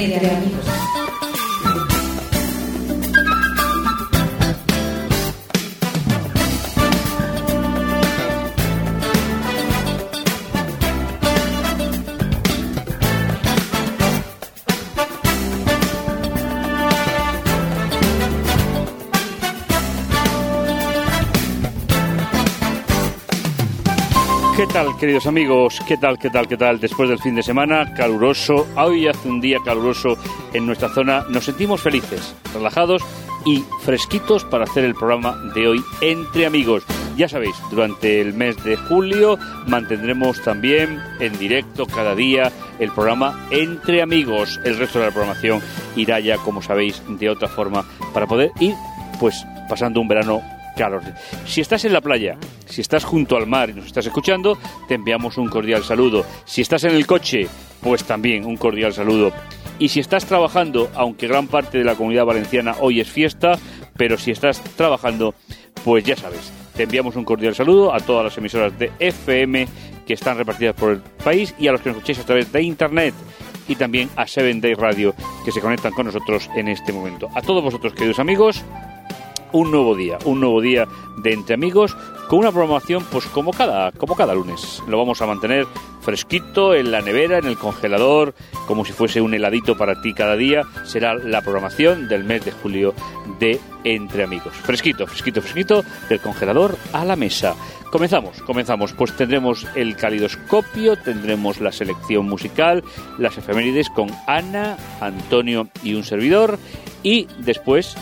Entre amigos. Queridos amigos? ¿Qué tal, qué tal, qué tal? Después del fin de semana caluroso, hoy hace un día caluroso en nuestra zona, nos sentimos felices, relajados y fresquitos para hacer el programa de hoy entre amigos. Ya sabéis, durante el mes de julio mantendremos también en directo cada día el programa Entre Amigos. El resto de la programación irá ya, como sabéis, de otra forma para poder ir pues pasando un verano Si estás en la playa, si estás junto al mar y nos estás escuchando, te enviamos un cordial saludo. Si estás en el coche, pues también un cordial saludo. Y si estás trabajando, aunque gran parte de la comunidad valenciana hoy es fiesta, pero si estás trabajando, pues ya sabes, te enviamos un cordial saludo a todas las emisoras de FM que están repartidas por el país y a los que nos escuchéis a través de Internet y también a Seven Day Radio que se conectan con nosotros en este momento. A todos vosotros, queridos amigos, un nuevo día, un nuevo día de entre amigos con una programación pues como cada como cada lunes. Lo vamos a mantener fresquito en la nevera, en el congelador, como si fuese un heladito para ti cada día. Será la programación del mes de julio de Entre Amigos. Fresquito, fresquito, fresquito del congelador a la mesa. Comenzamos, comenzamos. Pues tendremos el calidoscopio, tendremos la selección musical, las efemérides con Ana, Antonio y un servidor y después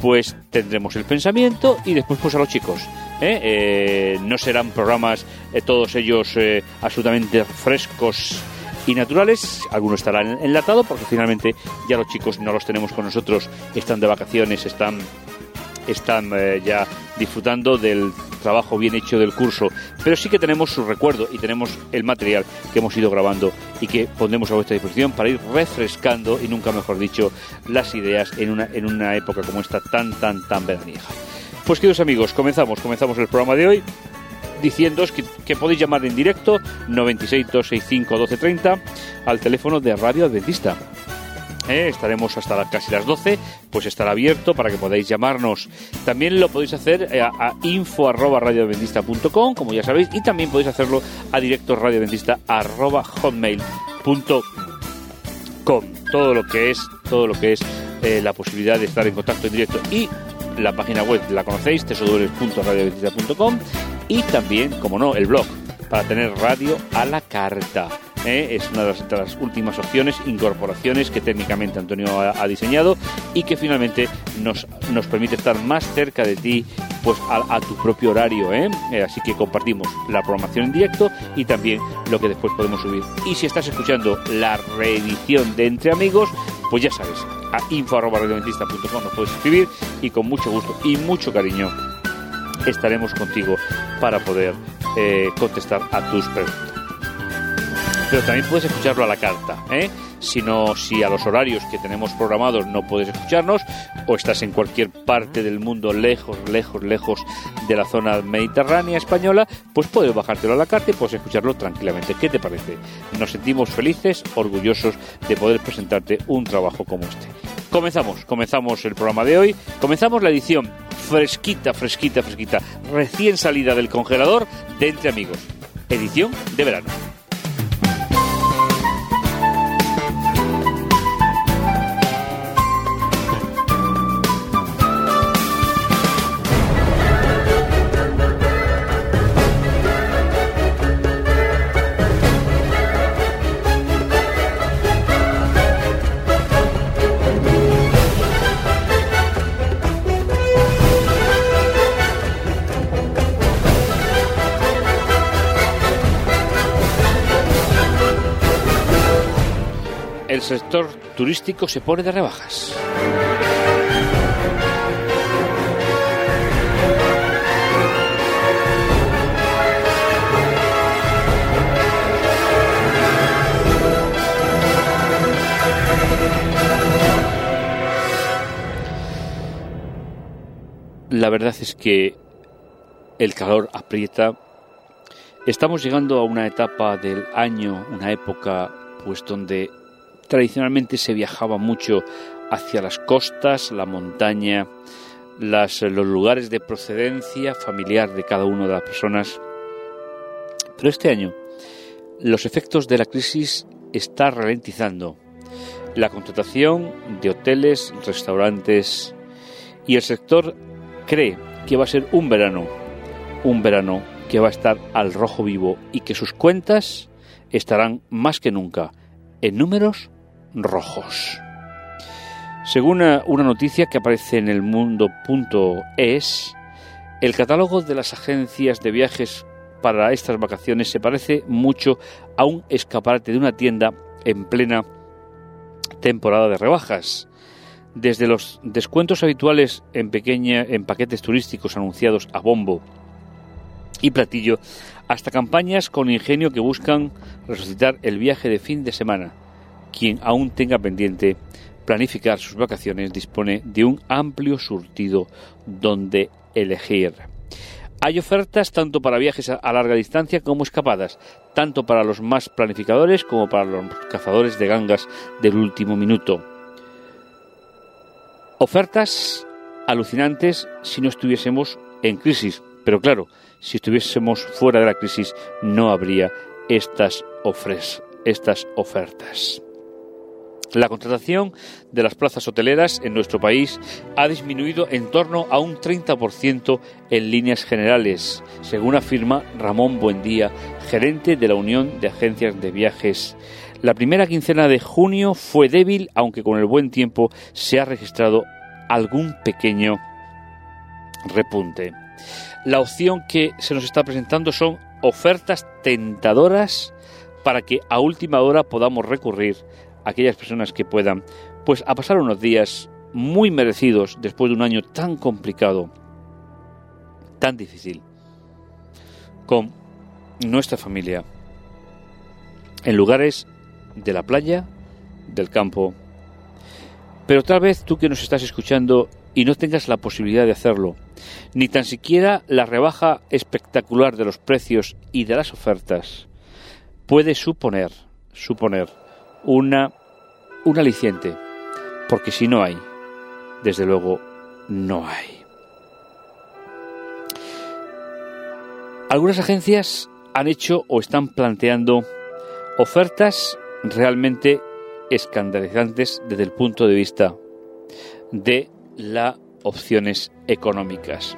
pues tendremos el pensamiento y después pues a los chicos. ¿eh? Eh, no serán programas eh, todos ellos eh, absolutamente frescos y naturales, algunos estarán enlatados porque finalmente ya los chicos no los tenemos con nosotros, están de vacaciones, están están eh, ya disfrutando del trabajo bien hecho del curso, pero sí que tenemos su recuerdo y tenemos el material que hemos ido grabando y que pondremos a vuestra disposición para ir refrescando y nunca mejor dicho las ideas en una, en una época como esta tan tan tan veraniega. Pues queridos amigos, comenzamos, comenzamos el programa de hoy diciéndoos que, que podéis llamar en directo 96 265 1230 al teléfono de Radio Adventista. Eh, estaremos hasta casi las 12, pues estará abierto para que podáis llamarnos. También lo podéis hacer eh, a, info arroba radioadventista.com, como ya sabéis, y también podéis hacerlo a directo arroba hotmail.com. Todo lo que es, todo lo que es eh, la posibilidad de estar en contacto en directo y la página web la conocéis, www.radioadventista.com y también, como no, el blog para tener radio a la carta. ¿Eh? Es una de las, últimas opciones, incorporaciones que técnicamente Antonio ha, diseñado y que finalmente nos, nos permite estar más cerca de ti pues a, tu propio horario. ¿eh? Eh, Así que compartimos la programación en directo y también lo que después podemos subir. Y si estás escuchando la reedición de Entre Amigos, pues ya sabes, a info.radioventista.com nos puedes escribir y con mucho gusto y mucho cariño estaremos contigo para poder eh, contestar a tus preguntas. Pero también puedes escucharlo a la carta, ¿eh? Si, no, si a los horarios que tenemos programados no puedes escucharnos o estás en cualquier parte del mundo lejos, lejos, lejos de la zona mediterránea española, pues puedes bajártelo a la carta y puedes escucharlo tranquilamente. ¿Qué te parece? Nos sentimos felices, orgullosos de poder presentarte un trabajo como este. Comenzamos, comenzamos el programa de hoy, comenzamos la edición fresquita, fresquita, fresquita, recién salida del congelador de Entre Amigos. Edición de verano. Sector turístico se pone de rebajas. La verdad es que el calor aprieta. Estamos llegando a una etapa del año, una época pues donde tradicionalmente se viajaba mucho hacia las costas, la montaña, los lugares de procedencia familiar de cada una de las personas. Pero este año los efectos de la crisis están ralentizando. La contratación de hoteles, restaurantes y el sector cree que va a ser un verano, un verano que va a estar al rojo vivo y que sus cuentas estarán más que nunca en números rojos. Según una noticia que aparece en el mundo.es, el catálogo de las agencias de viajes para estas vacaciones se parece mucho a un escaparate de una tienda en plena temporada de rebajas. Desde los descuentos habituales en pequeña en paquetes turísticos anunciados a bombo y platillo hasta campañas con ingenio que buscan resucitar el viaje de fin de semana. Quien aún tenga pendiente planificar sus vacaciones dispone de un amplio surtido donde elegir. Hay ofertas tanto para viajes a larga distancia como escapadas, tanto para los más planificadores como para los cazadores de gangas del último minuto. Ofertas alucinantes si no estuviésemos en crisis, pero claro, si estuviésemos fuera de la crisis no habría estas, estas ofertas. La contratación de las plazas hoteleras en nuestro país ha disminuido en torno a un 30% en líneas generales, según afirma Ramón Buendía, gerente de la Unión de Agencias de Viajes. La primera quincena de junio fue débil, aunque con el buen tiempo se ha registrado algún pequeño repunte. La opción que se nos está presentando son ofertas tentadoras para que a última hora podamos recurrir aquellas personas que puedan, pues a pasar unos días muy merecidos después de un año tan complicado, tan difícil, con nuestra familia, en lugares de la playa, del campo. Pero tal vez tú que nos estás escuchando y no tengas la posibilidad de hacerlo, ni tan siquiera la rebaja espectacular de los precios y de las ofertas, puede suponer, suponer una, un aliciente, porque si no hay, desde luego no hay. Algunas agencias han hecho o están planteando ofertas realmente escandalizantes desde el punto de vista de las opciones económicas.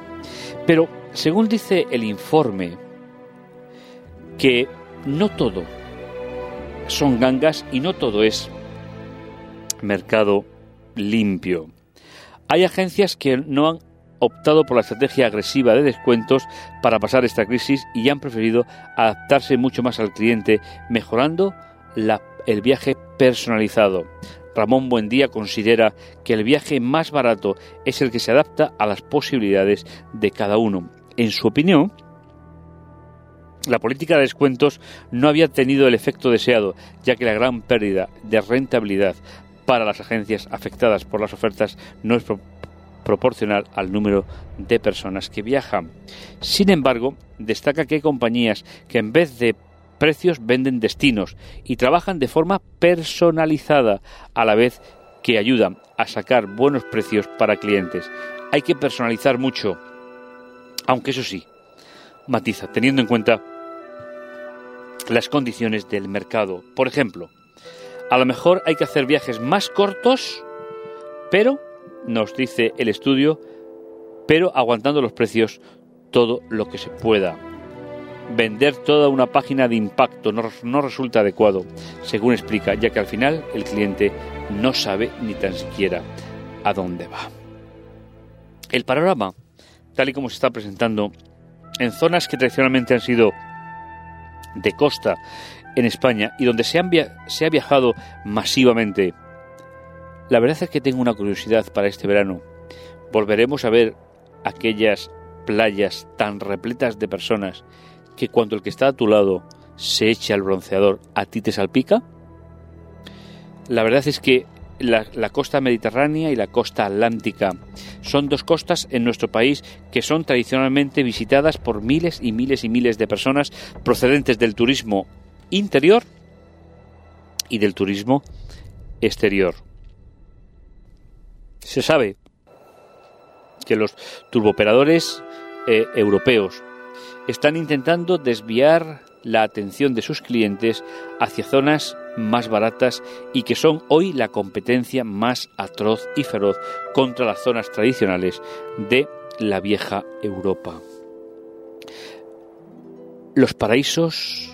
Pero, según dice el informe, que no todo son gangas y no todo es mercado limpio. Hay agencias que no han optado por la estrategia agresiva de descuentos para pasar esta crisis y han preferido adaptarse mucho más al cliente, mejorando el viaje personalizado. Ramón Buendía considera que el viaje más barato es el que se adapta a las posibilidades de cada uno. En su opinión, la política de descuentos no había tenido el efecto deseado, ya que la gran pérdida de rentabilidad para las agencias afectadas por las ofertas no es proporcional al número de personas que viajan. Sin embargo, destaca que hay compañías que en vez de precios venden destinos y trabajan de forma personalizada a la vez que ayudan a sacar buenos precios para clientes. Hay que personalizar mucho, aunque eso sí, matiza, teniendo en cuenta las condiciones del mercado. Por ejemplo, a lo mejor hay que hacer viajes más cortos, pero, nos dice el estudio, pero aguantando los precios todo lo que se pueda. Vender toda una página de impacto no, no resulta adecuado, según explica, ya que al final el cliente no sabe ni tan siquiera a dónde va. El panorama, tal y como se está presentando, en zonas que tradicionalmente han sido de costa en España y donde se, se ha viajado masivamente, la verdad es que tengo una curiosidad para este verano. Volveremos a ver aquellas playas tan repletas de personas que cuando el que está a tu lado se echa el bronceador, ¿a ti te salpica? La verdad es que la, costa mediterránea y la costa atlántica son dos costas en nuestro país que son tradicionalmente visitadas por miles y miles y miles de personas procedentes del turismo interior y del turismo exterior. Se sabe que los turbooperadores eh, europeos están intentando desviar la atención de sus clientes hacia zonas más baratas y que son hoy la competencia más atroz y feroz contra las zonas tradicionales de la vieja Europa. Los paraísos,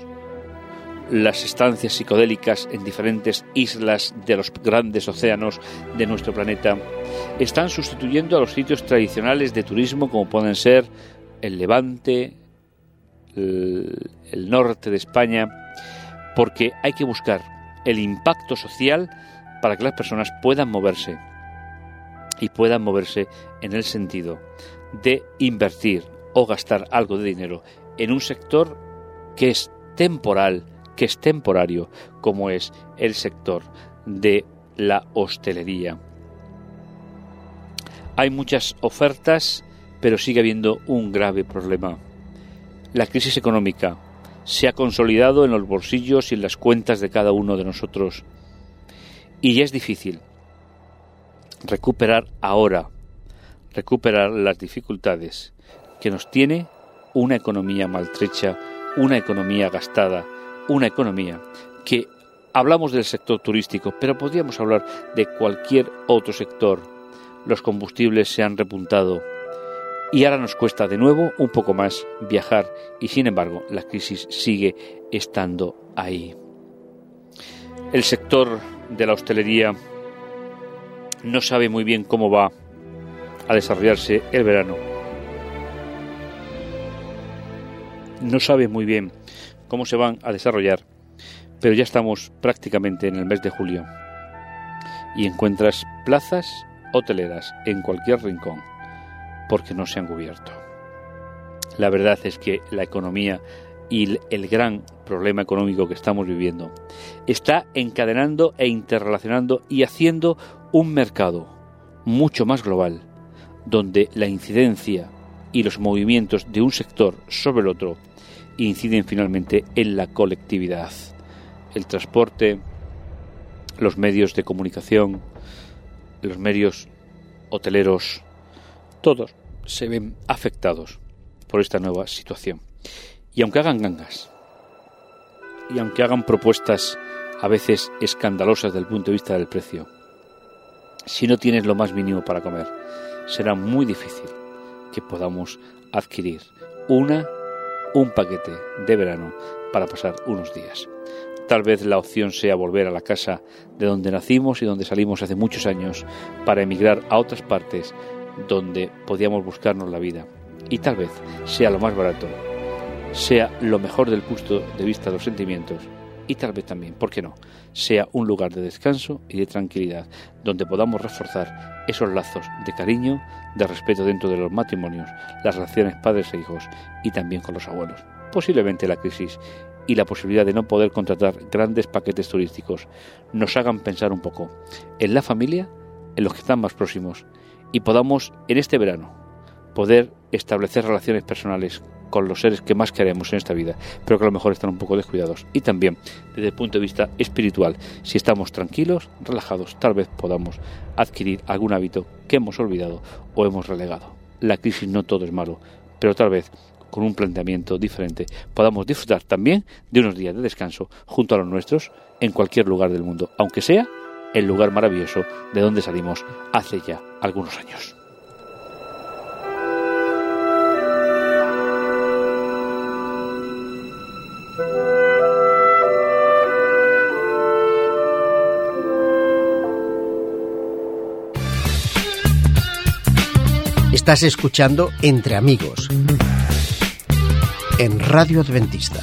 las estancias psicodélicas en diferentes islas de los grandes océanos de nuestro planeta están sustituyendo a los sitios tradicionales de turismo como pueden ser el Levante, el, norte de España, porque hay que buscar el impacto social para que las personas puedan moverse y puedan moverse en el sentido de invertir o gastar algo de dinero en un sector que es temporal, que es temporario, como es el sector de la hostelería. Hay muchas ofertas, pero sigue habiendo un grave problema la crisis económica se ha consolidado en los bolsillos y en las cuentas de cada uno de nosotros. Y es difícil recuperar ahora, recuperar las dificultades que nos tiene una economía maltrecha, una economía gastada, una economía que hablamos del sector turístico, pero podríamos hablar de cualquier otro sector. Los combustibles se han repuntado, y ahora nos cuesta de nuevo un poco más viajar y sin embargo la crisis sigue estando ahí. El sector de la hostelería no sabe muy bien cómo va a desarrollarse el verano. No sabe muy bien cómo se van a desarrollar, pero ya estamos prácticamente en el mes de julio y encuentras plazas hoteleras en cualquier rincón porque no se han cubierto. La verdad es que la economía y el gran problema económico que estamos viviendo está encadenando e interrelacionando y haciendo un mercado mucho más global, donde la incidencia y los movimientos de un sector sobre el otro inciden finalmente en la colectividad. El transporte, los medios de comunicación, los medios hoteleros, todos se ven afectados por esta nueva situación. Y aunque hagan gangas, y aunque hagan propuestas a veces escandalosas desde el punto de vista del precio, si no tienes lo más mínimo para comer, será muy difícil que podamos adquirir una un paquete de verano para pasar unos días. Tal vez la opción sea volver a la casa de donde nacimos y donde salimos hace muchos años para emigrar a otras partes donde podíamos buscarnos la vida. Y tal vez sea lo más barato, sea lo mejor del punto de vista de los sentimientos y tal vez también, ¿por qué no?, sea un lugar de descanso y de tranquilidad, donde podamos reforzar esos lazos de cariño, de respeto dentro de los matrimonios, las relaciones padres e hijos y también con los abuelos. Posiblemente la crisis y la posibilidad de no poder contratar grandes paquetes turísticos nos hagan pensar un poco en la familia, en los que están más próximos y podamos en este verano poder establecer relaciones personales con los seres que más queremos en esta vida, pero que a lo mejor están un poco descuidados. Y también desde el punto de vista espiritual, si estamos tranquilos, relajados, tal vez podamos adquirir algún hábito que hemos olvidado o hemos relegado. La crisis no todo es malo, pero tal vez con un planteamiento diferente podamos disfrutar también de unos días de descanso junto a los nuestros en cualquier lugar del mundo, aunque sea el lugar maravilloso de donde salimos hace ya algunos años. Estás escuchando Entre Amigos en Radio Adventista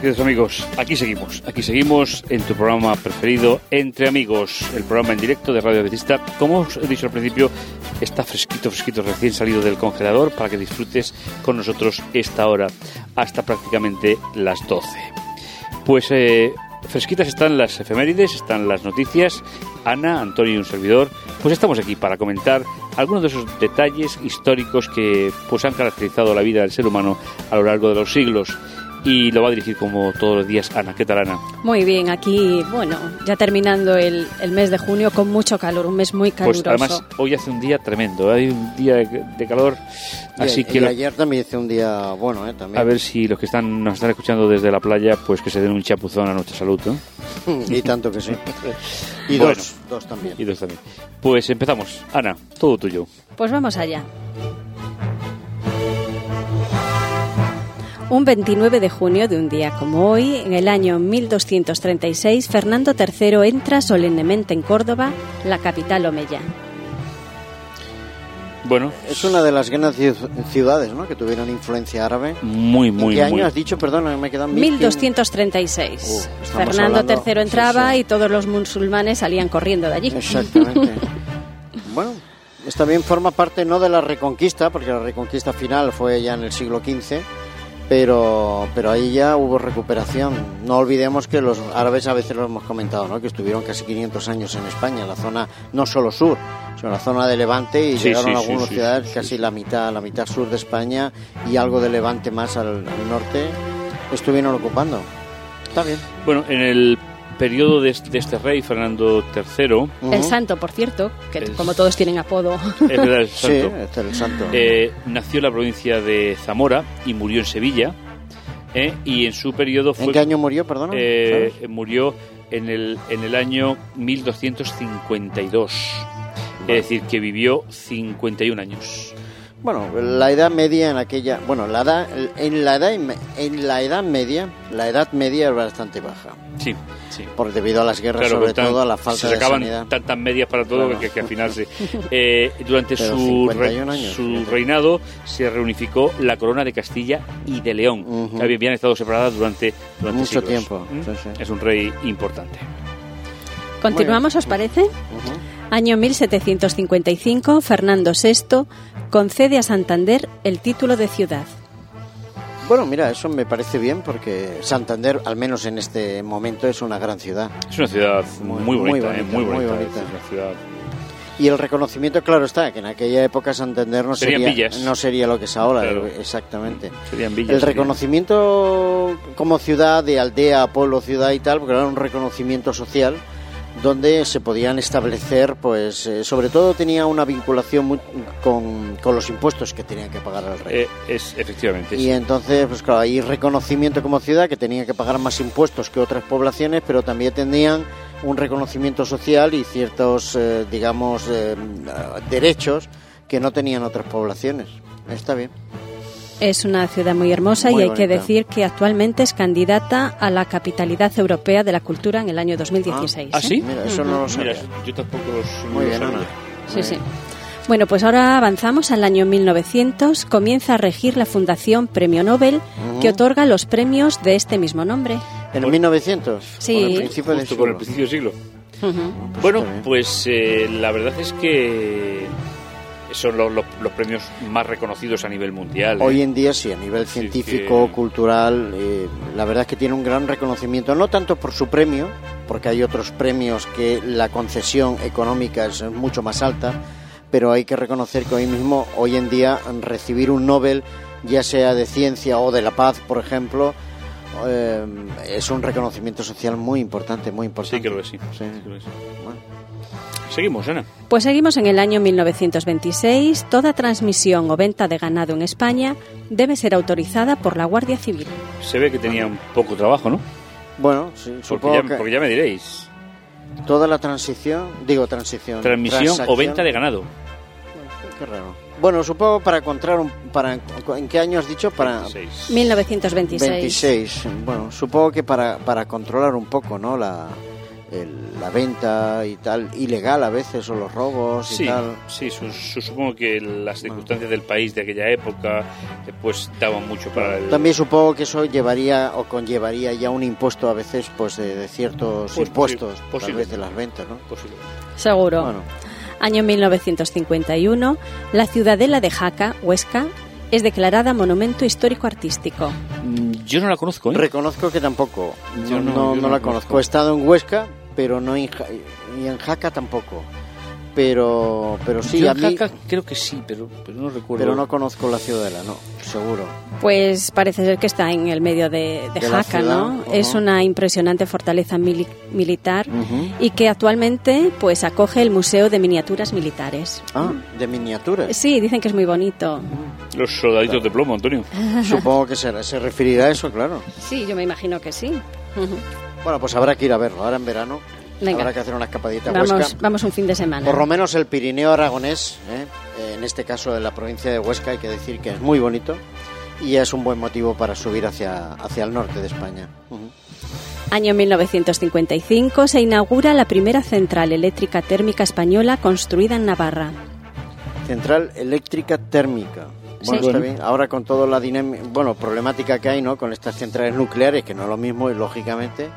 queridos amigos? Aquí seguimos, aquí seguimos en tu programa preferido, Entre Amigos, el programa en directo de Radio Betista. Como os he dicho al principio, está fresquito, fresquito, recién salido del congelador para que disfrutes con nosotros esta hora, hasta prácticamente las 12. Pues eh, fresquitas están las efemérides, están las noticias. Ana, Antonio y un servidor, pues estamos aquí para comentar algunos de esos detalles históricos que pues han caracterizado la vida del ser humano a lo largo de los siglos y lo va a dirigir como todos los días Ana. ¿Qué tal, Ana? Muy bien, aquí, bueno, ya terminando el, el mes de junio con mucho calor, un mes muy Pues caluroso. además hoy hace un día tremendo, hay un día de, de calor, así y, que ayer también hice un día bueno, ¿eh? También. a ver si los que están nos están escuchando desde la playa, pues que se den un chapuzón a nuestra salud, ¿no? y tanto que sí. Y Bueno. dos, dos también. Y dos también. Pues empezamos. Ana, todo tuyo. Pues vamos allá. Un 29 de junio de un día como hoy, en el año 1236, Fernando III entra solemnemente en Córdoba, la capital omeya. Bueno, Es una de las grandes ciu- ciudades ¿no? que tuvieron influencia árabe. muy, ¿En muy, qué año muy. has dicho? Perdona, me quedan 1100. 1236. Uh, estamos Fernando hablando- III entraba sí. y todos los musulmanes salían corriendo de allí. Exactamente. bueno, Esta bien forma parte no de la reconquista, porque la reconquista final fue ya en el siglo XV, pero, pero ahí ya hubo recuperación. No olvidemos que los árabes a veces lo hemos comentado, ¿no? que estuvieron casi 500 años en España, en la zona no solo sur, sino la zona de Levante y Sí, llegaron sí, a algunas sí, ciudades casi la mitad, la mitad sur de España y algo de Levante más al, al norte estuvieron ocupando. Está bien. Bueno, en el periodo de, de este rey, Fernando III, El Ujú. santo, por cierto, que Es- como todos tienen apodo. es verdad, el Sí, santo, este es el santo. eh, nació en la provincia de Zamora y murió en Sevilla. eh, y en su periodo fue ¿En qué año murió, perdona? Eh, murió en el, en el año 1252. Vale. Es decir, que vivió 51 años. Bueno, la edad media en aquella, bueno, la edad, en la edad, en la edad media, la edad media es bastante baja, Sí, sí. por debido a las guerras, Claro, sobre tan- todo a la falta se de sacaban sanidad. tantas medias para todo Claro. que, que al final se... Eh, durante Pero su, re- 51 años, su reinado se reunificó la corona de Castilla y de León, que habían estado separadas durante, durante Mucho siglos. tiempo, ¿Mm? sí, sí. Es un rey importante. Continuamos, ¿os parece? Ujú. Año 1755, Fernando VI concede a Santander el título de ciudad. Bueno, mira, eso me parece bien porque Santander, al menos en este momento, es una gran ciudad. Es una ciudad Muy- muy, muy bonita, ¿eh? bonita, muy muy bonita. Es una ciudad Y el reconocimiento, claro está, que en aquella época Santander no Serían sería, villas. no sería lo que es ahora, Claro. exactamente. Serían villas. El serían- reconocimiento como ciudad, de aldea, pueblo, ciudad y tal, porque era un reconocimiento social donde se podían establecer, pues, eh, sobre todo tenía una vinculación muy- con, con los impuestos que tenían que pagar al rey. Eh, es, efectivamente. Y entonces, pues claro, hay reconocimiento como ciudad que tenía que pagar más impuestos que otras poblaciones, pero también tenían un reconocimiento social y ciertos, eh, digamos, derechos que no tenían otras poblaciones. Está bien. Es una ciudad muy hermosa Muy y hay que decir que actualmente es candidata a la capitalidad europea de la cultura en el año 2016. ¿Ah, ¿eh? sí? Mira, eso no lo Mira, yo tampoco los, Muy bien. Ana. Sí, sí. Bueno, pues ahora avanzamos al año 1900. Comienza a regir la Fundación Premio Nobel, que otorga los premios de este mismo nombre. En 1900, Sí. con el principio del con el siglo. principio del siglo. Pues Bueno, pues eh, la verdad es que son los, los- los premios más reconocidos a nivel mundial. ¿eh? Hoy en día sí, a nivel Sí, científico, que- cultural, eh, la verdad es que tiene un gran reconocimiento, no tanto por su premio, porque hay otros premios que la concesión económica es mucho más alta, pero hay que reconocer que hoy mismo, hoy en día, recibir un Nobel, ya sea de ciencia o de la paz, por ejemplo, eh, es un reconocimiento social muy importante, muy importante. Sí, creo que sí. Sí. Creo que sí. Bueno. Seguimos, Ana. Pues seguimos en el año 1926. Toda transmisión o venta de ganado en España debe ser autorizada por la Guardia Civil. Se ve que tenía un poco trabajo, ¿no? Bueno, sí, Porque supongo ya, que porque ya me diréis. toda la transición, digo transición, Transmisión o venta de ganado. Qué raro. Bueno, supongo para encontrar un, para ¿en qué año has dicho? Para 26. 1926. 26. Bueno, supongo que para, para controlar un poco, ¿no? La, el- la venta y tal, ilegal a veces, o los robos y Sí, tal. sí su- su- supongo que las circunstancias del país de aquella época eh, pues daban mucho para el... También supongo que eso llevaría o conllevaría ya un impuesto a veces, pues de, de ciertos Pues impuestos, posi- tal posible. vez de las ventas, ¿no? Posible. Seguro. Bueno, Año 1951. La ciudadela de Jaca, Huesca, es declarada Monumento Histórico Artístico. Mm, Yo no la conozco, ¿eh? reconozco que tampoco. Yo No, no- no, yo no no la conozco. conozco. He estado en Huesca, pero no en, Ja- y en Jaca tampoco. Pero, pero sí, Yo a en mí, Jaca creo que sí, pero, pero no recuerdo. pero no conozco la ciudadela, no, seguro. Pues parece ser que está en el medio de, de De Jaca, ciudad, ¿no? ujú. Es una impresionante fortaleza mili- militar Ujú. y que actualmente pues acoge el Museo de Miniaturas Militares. Ah, de miniaturas. Sí, dicen que es muy bonito. Los soldaditos de plomo, Antonio. Supongo que se, se referirá a eso, claro. Sí, yo me imagino que sí. Bueno, pues habrá que ir a verlo. Ahora en verano Venga. habrá que hacer una escapadita a Vamos, Huesca. vamos un fin de semana. Por lo menos el Pirineo aragonés, ¿eh? Eh, en este caso de la provincia de Huesca, hay que decir que es muy bonito y es un buen motivo para subir hacia, hacia el norte de España. Año 1955 se inaugura la primera central eléctrica térmica española construida en Navarra. Central eléctrica térmica. Bueno, Sí. está bien. Ahora con toda la dinámica, bueno, problemática que hay, ¿no? Con estas centrales nucleares, que no es lo mismo, lógicamente,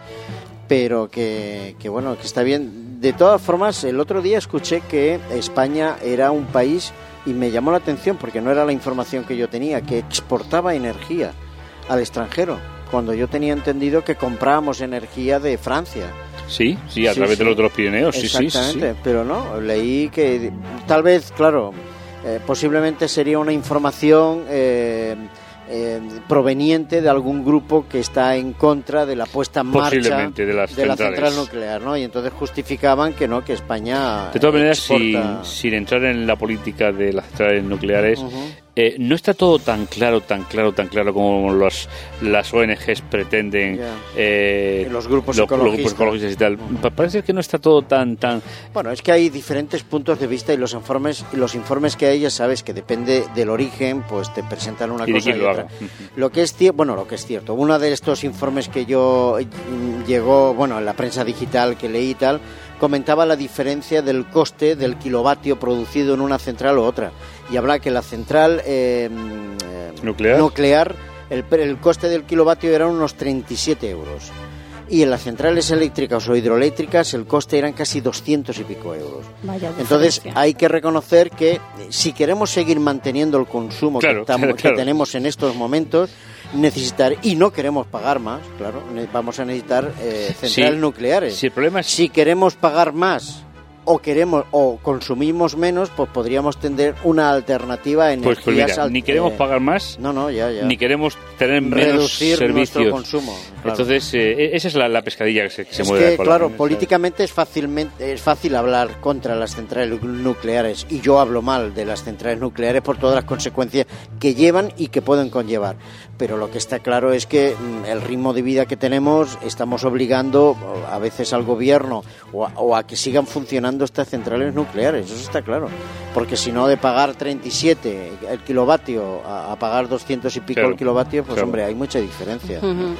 pero que, que bueno, que está bien. de todas formas, el otro día escuché que España era un país, y me llamó la atención porque no era la información que yo tenía, que exportaba energía al extranjero, cuando yo tenía entendido que comprábamos energía de Francia. Sí, sí, a Sí, través sí. de los, de los Pirineos, sí, sí, sí, sí. Exactamente, pero no, leí que tal vez, claro, eh, posiblemente sería una información eh, eh, proveniente de algún grupo que está en contra de la puesta en marcha de las la centrales. central nuclear, ¿no? Y entonces justificaban que no, que España De todas maneras, sin, exporta- sin entrar en la política de las centrales nucleares. Eh, no está todo tan claro, tan claro, tan claro como los, las ONGs pretenden. Eh, Los grupos lo- ecologistas. grupos ecologistas y tal. Pa- Parece que no está todo tan, tan. Bueno, es que hay diferentes puntos de vista y los informes, los informes que hay, ya sabes que depende del origen, pues te presentan una Y cosa y lo otra. haga. Lo que es cierto, bueno, lo que es cierto, uno de estos informes que yo mm, llegó, bueno, en la prensa digital que leí y tal, comentaba la diferencia del coste del kilovatio producido en una central u otra y habla que la central eh, eh, ¿Nuclear? nuclear, el, pre- el coste del kilovatio era unos 37 euros. Y en las centrales eléctricas o hidroeléctricas el coste eran casi 200 y pico euros. Vaya Entonces hay que reconocer que si queremos seguir manteniendo el consumo que, estamos- claro, que tenemos en estos momentos, necesitar y no queremos pagar más, claro, ne- vamos a necesitar eh, centrales Sí, nucleares. Si el problema es. Si queremos pagar más o queremos o consumimos menos, pues podríamos tener una alternativa a Pues, energías pues mira, ni queremos eh, pagar más, No, no, ya, ya. ni queremos tener menos reducir nuestro servicios. consumo. claro. Entonces, eh, esa es la, la pescadilla que se, que se es mueve. que, claro, políticamente es fácilmente es fácil hablar contra las centrales nucleares y yo hablo mal de las centrales nucleares por todas las consecuencias que llevan y que pueden conllevar. Pero lo que está claro es que mm, el ritmo de vida que tenemos estamos obligando a veces al gobierno o a, o a que sigan funcionando estas centrales nucleares, eso está claro. Porque si no de pagar 37 el kilovatio a, a pagar 200 y pico Claro, el kilovatio, pues claro. hombre, hay mucha diferencia. Ujú.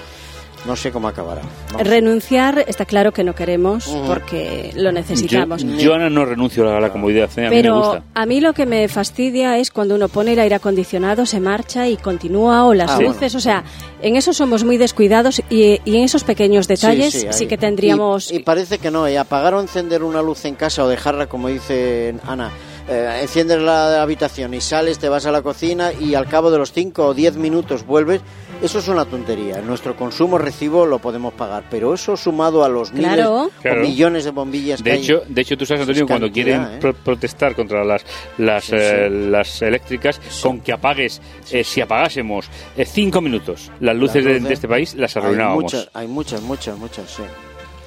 No sé cómo acabará. Vamos. Renunciar está claro que no queremos porque lo necesitamos. Yo, yo no renuncio a la comodidad, ¿eh? a mí me Pero gusta. a mí lo que me fastidia es cuando uno pone el aire acondicionado, se marcha y continúa, o las Ah, luces, o sea, en eso somos muy descuidados y, y en esos pequeños detalles sí, que tendríamos... Y, y parece que no, y apagar o encender una luz en casa o dejarla, como dice Ana, eh, enciendes la habitación y sales, te vas a la cocina y al cabo de los 5 o 10 minutos vuelves, eso es una tontería. Nuestro consumo recibo lo podemos pagar, pero eso sumado a los Claro. miles Claro. o millones de bombillas que De hay- hecho, de hecho, tú sabes, Antonio, cuando cantidad, quieren ¿eh? pro- protestar contra las las, Sí, eh, sí. las eléctricas, con que apagues, eh, si apagásemos eh, cinco minutos las luces, de- luces, de, este país, las hay arruinábamos. muchas, hay muchas, muchas, muchas, sí.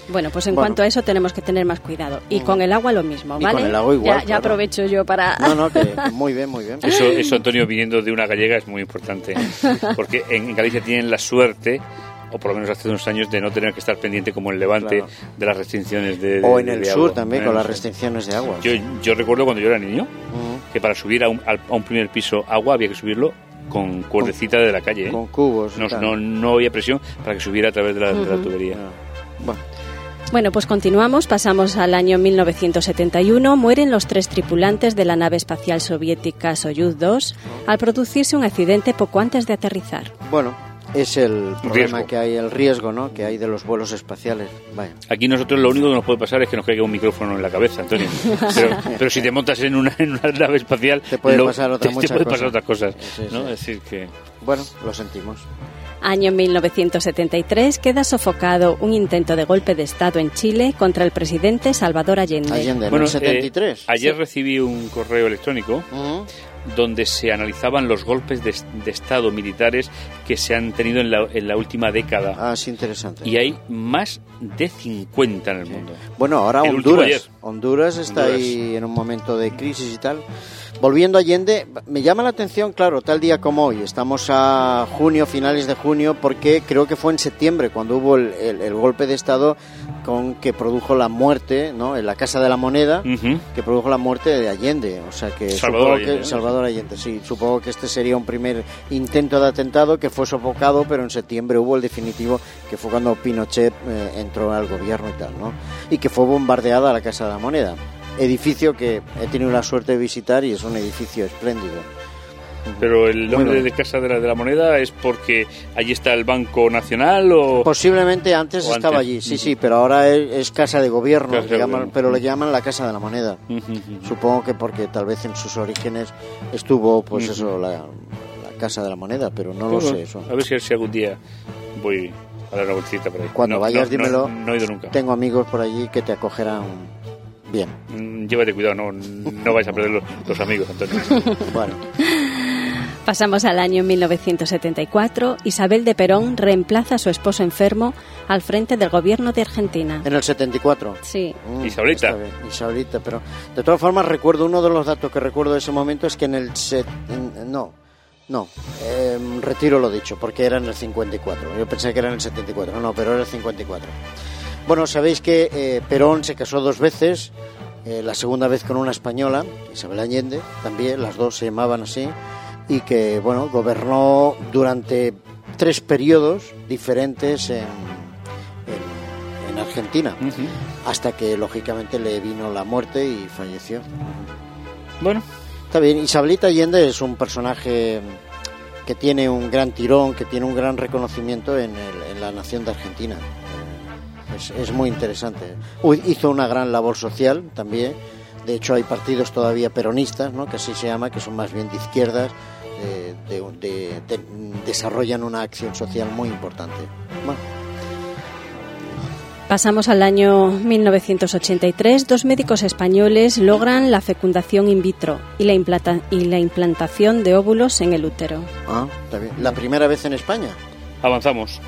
Bueno, pues en Bueno. cuanto a eso tenemos que tener más cuidado. Y con el agua lo mismo, Y ¿vale? con el agua igual, ya, ya claro. aprovecho yo para... No, no, que, muy bien, muy bien. Eso, eso, Antonio, viniendo de una gallega es muy importante, porque en, Galicia tienen la suerte, o por lo menos hace unos años, de no tener que estar pendiente como en Levante Claro. de las restricciones de, de- O en de el agua. sur también, con las restricciones de agua. Yo, yo recuerdo cuando yo era niño, que para subir a un, al- a un primer piso agua había que subirlo con cuerdecita de la calle. ¿eh? Con cubos. y No, no, no había presión para que subiera a través de la, de la tubería. Bueno, Bueno, pues continuamos, pasamos al año 1971. Mueren los tres tripulantes de la nave espacial soviética Soyuz 2 al producirse un accidente poco antes de aterrizar. Bueno, es el problema Riesgo. que hay, el riesgo ¿no? que hay de los vuelos espaciales. Vaya. Aquí nosotros lo único que nos puede pasar es que nos caiga un micrófono en la cabeza, Antonio. Pero, pero si te montas en una, en una nave espacial, Te puede pasar otras te, te muchas puede cosas. pasar otras cosas. Sí, sí. ¿no? Es decir, que Bueno, lo sentimos. Año 1973 queda sofocado un intento de golpe de Estado en Chile contra el presidente Salvador Allende. Allende, en Bueno, el 73. eh, ayer Sí. recibí un correo electrónico donde se analizaban los golpes de, de Estado militares que se han tenido en la, en la última década. Ah, es interesante. Y hay más de 50 en el mundo. Bueno, ahora El Honduras. Honduras está Honduras. ahí en un momento de crisis y tal. Volviendo a Allende, me llama la atención, claro, tal día como hoy, estamos a junio, finales de junio, porque creo que fue en septiembre cuando hubo el, el- el golpe de Estado con que produjo la muerte, ¿no? En la Casa de la Moneda, que produjo la muerte de Allende. O sea que Salvador supongo Allende, que ¿no? Salvador Allende, sí. Supongo que este sería un primer intento de atentado que fue sofocado, pero en septiembre hubo el definitivo, que fue cuando Pinochet eh, entró al gobierno y tal, ¿no? Y que fue bombardeada la Casa de la Moneda. Edificio que he tenido la suerte de visitar y es un edificio espléndido. Pero el nombre de Casa de la, de la Moneda es porque allí está el Banco Nacional o... Posiblemente antes o estaba antes. allí, sí, sí, pero ahora es, es Casa de Gobierno, Casa de le llaman- Gobierno. pero le llaman la Casa de la Moneda. Supongo que porque tal vez en sus orígenes estuvo, pues eso, la, la Casa de la Moneda, pero no lo sé eso. A ver si, si algún día voy a dar una vueltita por ahí. Cuando No, vayas, no, dímelo. No, no he ido nunca. Tengo amigos por allí que te acogerán bien. Mm, Llévate cuidado, no, no vais a perder los, los amigos, Antonio. Bueno, Pasamos al año 1974. Isabel de Perón reemplaza a su esposo enfermo al frente del gobierno de Argentina. en el 74. Sí. Mm, Isabelita. Isabelita, pero de todas formas recuerdo uno de los datos que recuerdo de ese momento es que en el set, en- no, no, em, retiro lo dicho porque era en el 54. Yo pensé que era en el 74, no, pero era el 54. Bueno, sabéis que eh, Perón se casó dos veces, eh, la segunda vez con una española, Isabel Allende, también, las dos se llamaban así, y que, bueno, gobernó durante tres periodos diferentes en, en- en Argentina hasta que lógicamente le vino la muerte y falleció. Bueno, Está bien, Isabelita Allende es un personaje que tiene un gran tirón, que tiene un gran reconocimiento en, el- en la nación de Argentina. Es, es muy interesante. Uy, hizo una gran labor social también. De hecho, hay partidos todavía peronistas, ¿no? que así se llama, que son más bien de izquierdas, eh, de- de- de- desarrollan una acción social muy importante. Bueno, Pasamos al año 1983. Dos médicos españoles logran la fecundación in vitro y la, implanta- y la implantación de óvulos en el útero. ah, está bien. La primera vez en España. avanzamos.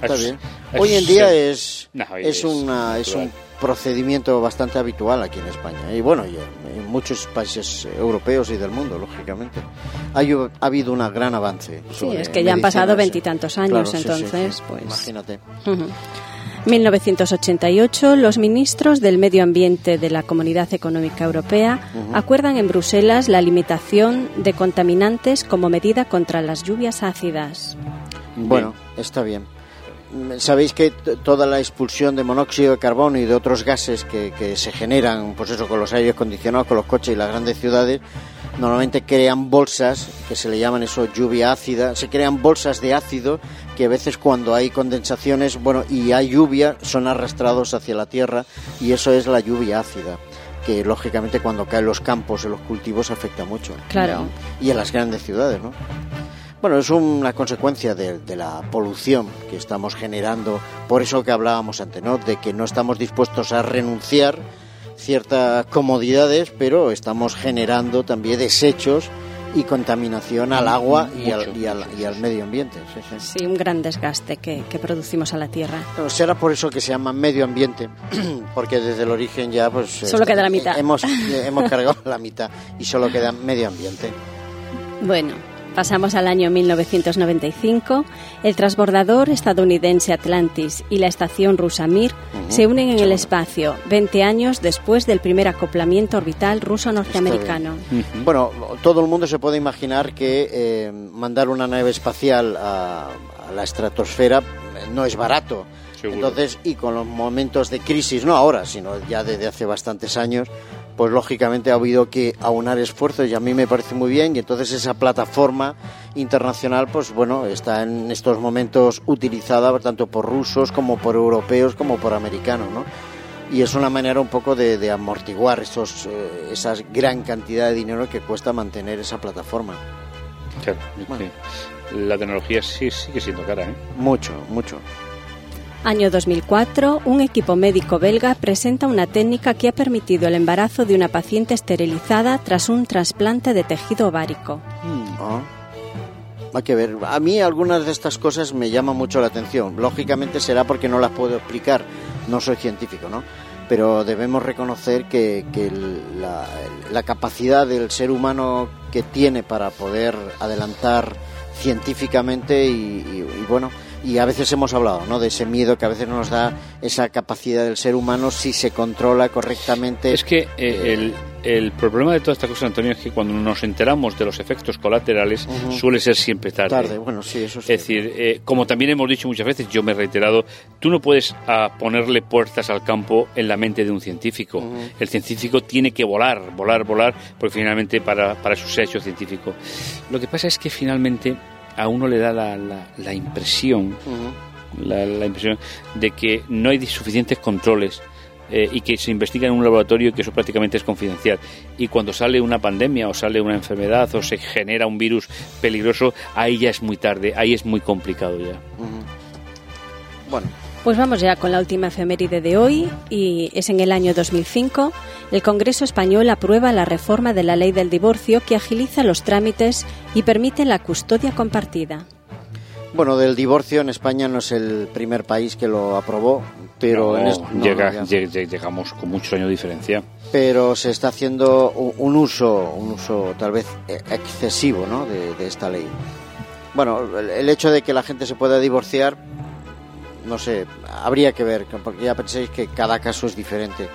Está Es- bien. es- Hoy en día es, No, es, es una, es un procedimiento bastante habitual aquí en España. Y bueno, y en, en muchos países europeos y del mundo, lógicamente. Ha, habido- ha habido un gran avance. Sí, es que ya han pasado veintitantos años, Claro, sí, sí, entonces, sí. pues... Imagínate. Ujú. 1988, los ministros del Medio Ambiente de la Comunidad Económica Europea acuerdan en Bruselas la limitación de contaminantes como medida contra las lluvias ácidas. Bueno, está bien. Sabéis que toda la expulsión de monóxido de carbono y de otros gases que, que se generan, pues eso, con los aires acondicionados, con los coches y las grandes ciudades, normalmente crean bolsas, que se le llaman eso lluvia ácida, se crean bolsas de ácido que a veces cuando hay condensaciones, bueno, y hay lluvia, son arrastrados hacia la tierra y eso es la lluvia ácida que lógicamente cuando caen los campos en los cultivos afecta mucho. Claro. Y en las grandes ciudades, ¿no? Bueno, es una consecuencia de, de la polución que estamos generando, por eso que hablábamos antes, ¿no? De que no estamos dispuestos a renunciar ciertas comodidades, pero estamos generando también desechos y contaminación al agua y, al, Mucho, y al- mucho, y al medio ambiente. sí, sí. Sí, un gran desgaste que, que producimos a la Tierra. Será por eso que se llama medio ambiente, porque desde el origen ya pues Solo queda la mitad. Hemos, hemos cargado la mitad y solo queda medio ambiente. Bueno, pasamos al año 1995. El transbordador estadounidense Atlantis y la estación rusa Mir se unen en el espacio 20 años después del primer acoplamiento orbital ruso-norteamericano. Bueno, todo el mundo se puede imaginar que eh, mandar una nave espacial a, a la estratosfera eh, no es barato. Seguro. Entonces, y con los momentos de crisis, no ahora, sino ya desde hace bastantes años, pues lógicamente ha habido que aunar esfuerzos y a mí me parece muy bien y entonces esa plataforma internacional, pues bueno, está en estos momentos utilizada tanto por rusos como por europeos como por americanos, ¿no? y es una manera un poco de, de amortiguar esos, eh, esas gran cantidad de dinero que cuesta mantener esa plataforma. Claro, Bueno. sí. La tecnología sí, sigue siendo cara, ¿eh? Mucho, mucho. Año 2004, un equipo médico belga presenta una técnica que ha permitido el embarazo de una paciente esterilizada tras un trasplante de tejido ovárico. Ah. Hay que ver. A mí algunas de estas cosas me llaman mucho la atención. Lógicamente será porque no las puedo explicar. No soy científico, ¿no? Pero debemos reconocer que, la, capacidad del ser humano que tiene para poder adelantar científicamente y bueno, y a veces hemos hablado, ¿no? De ese miedo que a veces nos da esa capacidad del ser humano si se controla correctamente. Es que eh, el, el problema de toda esta cosa, Antonio, es que cuando nos enteramos de los efectos colaterales suele ser siempre tarde. Tarde, bueno, sí, eso sí. Es decir, eh, como también hemos dicho muchas veces, yo me he reiterado, tú no puedes ponerle puertas al campo en la mente de un científico. El científico tiene que volar, volar, volar, porque finalmente para, para eso se ha hecho científico. Lo que pasa es que finalmente a uno le da la, la, impresión, la, la impresión de que no hay suficientes controles eh, y que se investiga en un laboratorio y que eso prácticamente es confidencial. Y cuando sale una pandemia o sale una enfermedad o se genera un virus peligroso, ahí ya es muy tarde, ahí es muy complicado ya. Bueno. Pues vamos ya con la última efeméride de hoy y es en el año 2005. El Congreso español aprueba la reforma de la ley del divorcio que agiliza los trámites y permite la custodia compartida. Bueno, del divorcio en España no es el primer país que lo aprobó, pero llegamos con muchos años de diferencia. Pero se está haciendo un uso, un uso tal vez excesivo, ¿no? de, de esta ley. Bueno, el hecho de que la gente se pueda divorciar no sé, habría que ver, porque ya pensáis que cada caso es diferente.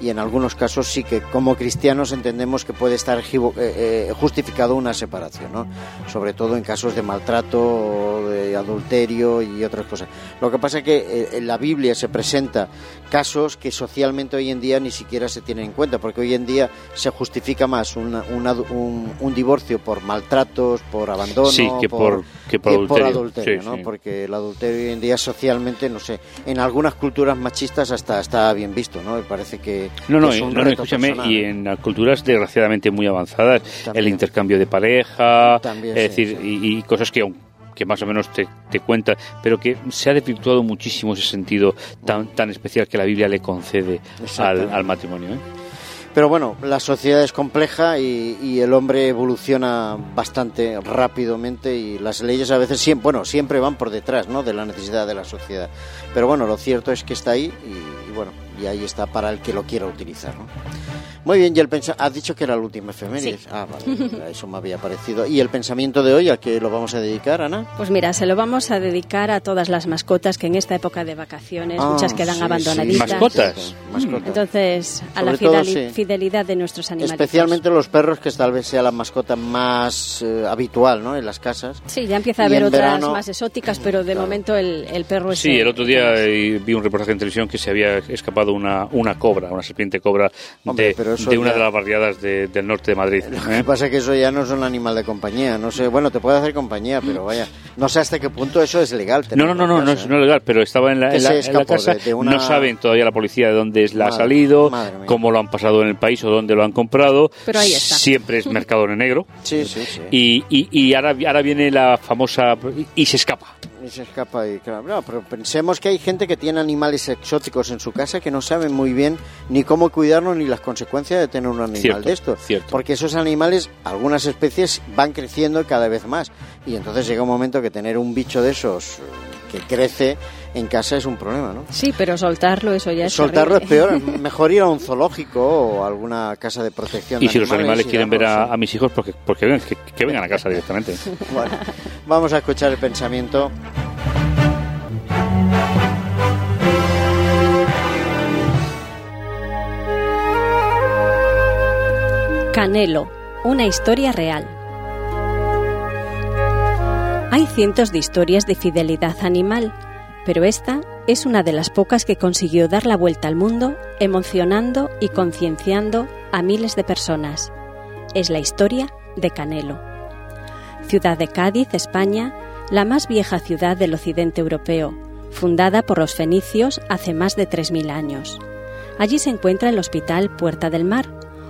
Y en algunos casos sí que como cristianos entendemos que puede estar eh, eh, justificado una separación, ¿no? Sobre todo en casos de maltrato, de adulterio y otras cosas. Lo que pasa es que eh, en la Biblia se presenta casos que socialmente hoy en día ni siquiera se tienen en cuenta, porque hoy en día se justifica más un, un, divorcio por maltratos, por abandono, que por, que por, adulterio, ¿no? Porque el adulterio hoy en día socialmente no sé, en algunas culturas machistas hasta está bien visto, ¿no? Me parece que. No, no, no, escúchame, y en culturas desgraciadamente muy avanzadas, el intercambio de pareja, es decir, Y, cosas que que más o menos te, te cuenta, pero que se ha desvirtuado muchísimo ese sentido tan, tan especial que la Biblia le concede al, al matrimonio. ¿eh? Pero bueno, la sociedad es compleja y, el hombre evoluciona bastante rápidamente y las leyes a veces siempre, bueno, siempre van por detrás ¿no? de la necesidad de la sociedad. Pero bueno, lo cierto es que está ahí y, bueno, y ahí está para el que lo quiera utilizar. ¿no? Muy bien, y el has dicho que era el último efeméride. Ah, vale, eso me había parecido. ¿Y el pensamiento de hoy a qué lo vamos a dedicar, Ana? Pues mira, se lo vamos a dedicar a todas las mascotas que en esta época de vacaciones ah, muchas quedan abandonaditas. ¿Mascotas? Entonces, a la fidelidad de nuestros animales. Especialmente los perros, que tal vez sea la mascota más eh, habitual, ¿no? En las casas. Sí, ya empieza a haber otras más exóticas, pero de momento el, el, perro es... Sí, el, otro día vi un reportaje en televisión que se había escapado una, una cobra, una serpiente cobra de de una de las barriadas del norte de Madrid. Lo que ¿eh? pasa es que eso ya no es un animal de compañía. No sé, bueno, te puede hacer compañía, pero vaya, no sé hasta qué punto eso es legal. No, no, no, no, no, es, no es legal, pero estaba en la, casa. No saben todavía la policía de dónde es la ha salido, cómo lo han pasado en el país o dónde lo han comprado. Pero ahí está. Siempre es mercado negro. Sí, sí, sí. Y, y, y ahora, ahora viene la famosa. y se escapa. Y se escapa y claro, no, pero pensemos que hay gente que tiene animales exóticos en su casa que no saben muy bien ni cómo cuidarlos ni las consecuencias de tener un animal de esto. Porque esos animales, algunas especies van creciendo cada vez más y entonces llega un momento que tener un bicho de esos que crece en casa es un problema, ¿no? Sí, pero soltarlo eso ya es Soltarlo es peor, mejor ir a un zoológico o alguna casa de protección. Y si los animales quieren ver a, mis hijos, porque, porque vengan, que, vengan a casa directamente. bueno, vamos a escuchar el pensamiento. Canelo, una historia real. Hay cientos de historias de fidelidad animal pero esta es una de las pocas que consiguió dar la vuelta al mundo, emocionando y concienciando a miles de personas. Es la historia de Canelo. Ciudad de Cádiz, España, la más vieja ciudad del occidente europeo, fundada por los fenicios hace más de 3.000 años. Allí se encuentra el Hospital Puerta del Mar,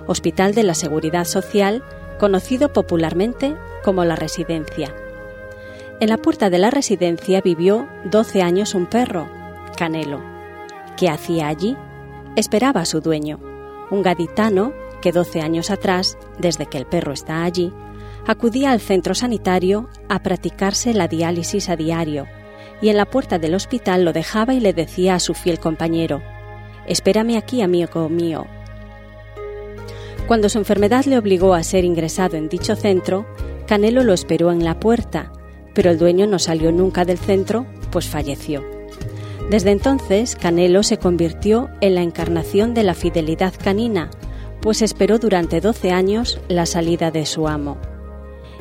Hospital de la Seguridad Social, conocido popularmente como la Residencia. En la puerta de la residencia vivió 12 años un perro, Canelo. ¿Qué hacía allí? Esperaba a su dueño, un gaditano que 12 años atrás, desde que el perro está allí, acudía al centro sanitario a practicarse la diálisis a diario y en la puerta del hospital lo dejaba y le decía a su fiel compañero, Espérame aquí, amigo mío. Cuando su enfermedad le obligó a ser ingresado en dicho centro, Canelo lo esperó en la puerta pero el dueño no salió nunca del centro, pues falleció. Desde entonces, Canelo se convirtió en la encarnación de la fidelidad canina, pues esperó durante 12 años la salida de su amo.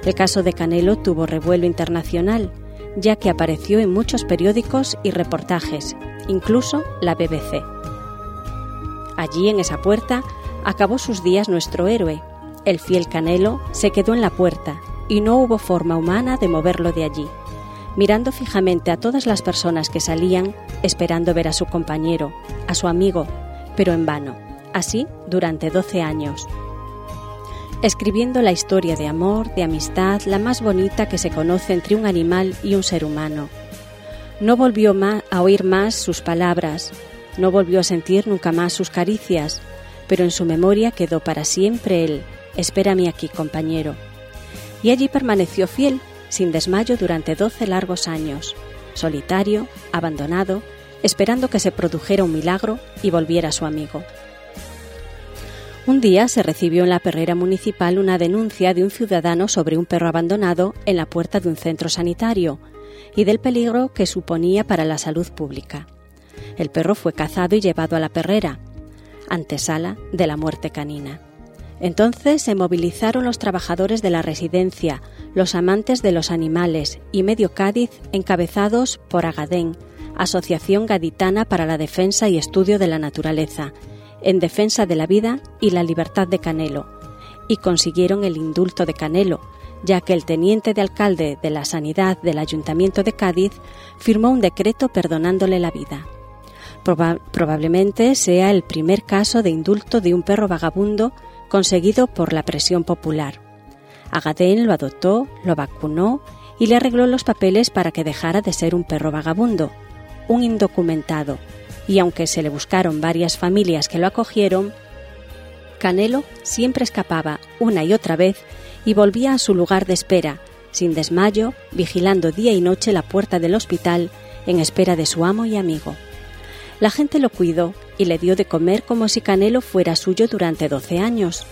El caso de Canelo tuvo revuelo internacional, ya que apareció en muchos periódicos y reportajes, incluso la BBC. Allí, en esa puerta, acabó sus días nuestro héroe. El fiel Canelo se quedó en la puerta y no hubo forma humana de moverlo de allí, mirando fijamente a todas las personas que salían, esperando ver a su compañero, a su amigo, pero en vano. Así durante 12 años escribiendo la historia de amor, de amistad, la más bonita que se conoce entre un animal y un ser humano. No volvió a oír más sus palabras, no volvió a sentir nunca más sus caricias, pero en su memoria quedó para siempre él, espérame aquí, compañero. Y allí permaneció fiel, sin desmayo durante doce largos años, solitario, abandonado, esperando que se produjera un milagro y volviera su amigo. Un día se recibió en la perrera municipal una denuncia de un ciudadano sobre un perro abandonado en la puerta de un centro sanitario y del peligro que suponía para la salud pública. El perro fue cazado y llevado a la perrera, antesala de la muerte canina. Entonces se movilizaron los trabajadores de la residencia, los amantes de los animales y medio Cádiz encabezados por Agadén, Asociación Gaditana para la Defensa y Estudio de la Naturaleza, en defensa de la vida y la libertad de Canelo, y consiguieron el indulto de Canelo, ya que el teniente de alcalde de la Sanidad del Ayuntamiento de Cádiz firmó un decreto perdonándole la vida. probablemente sea el primer caso de indulto de un perro vagabundo conseguido por la presión popular. Agadén lo adoptó, lo vacunó y le arregló los papeles para que dejara de ser un perro vagabundo, un indocumentado, y aunque se le buscaron varias familias que lo acogieron, Canelo siempre escapaba una y otra vez y volvía a su lugar de espera, sin desmayo, vigilando día y noche la puerta del hospital en espera de su amo y amigo. La gente lo cuidó y le dio de comer como si Canelo fuera suyo durante doce años.